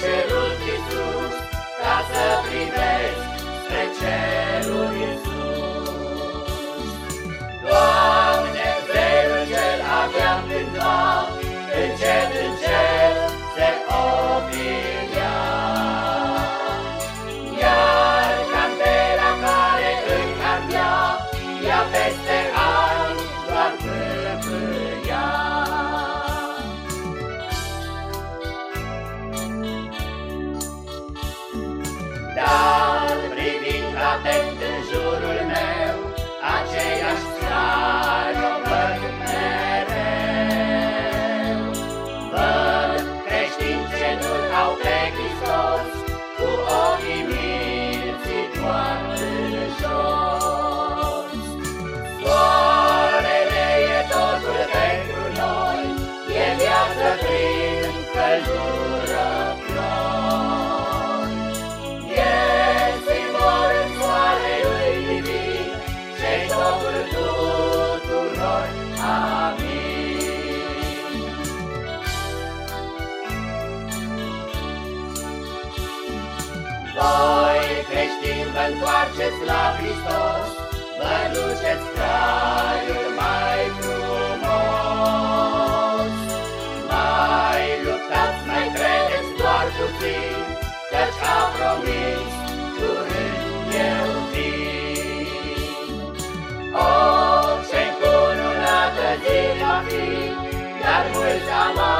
cerul Iisus, ca să privești spre cerul Iisus. Doamne, vreun cel aveam în noapte, încet, încet se obilea. Iar candela care îl cambia, ea peste Voi creștini vă întoarceți la Hristos, vă duceți traiul mai căci a promis curând eu vin. O, ce încununată zi va fi, dar mulți amari,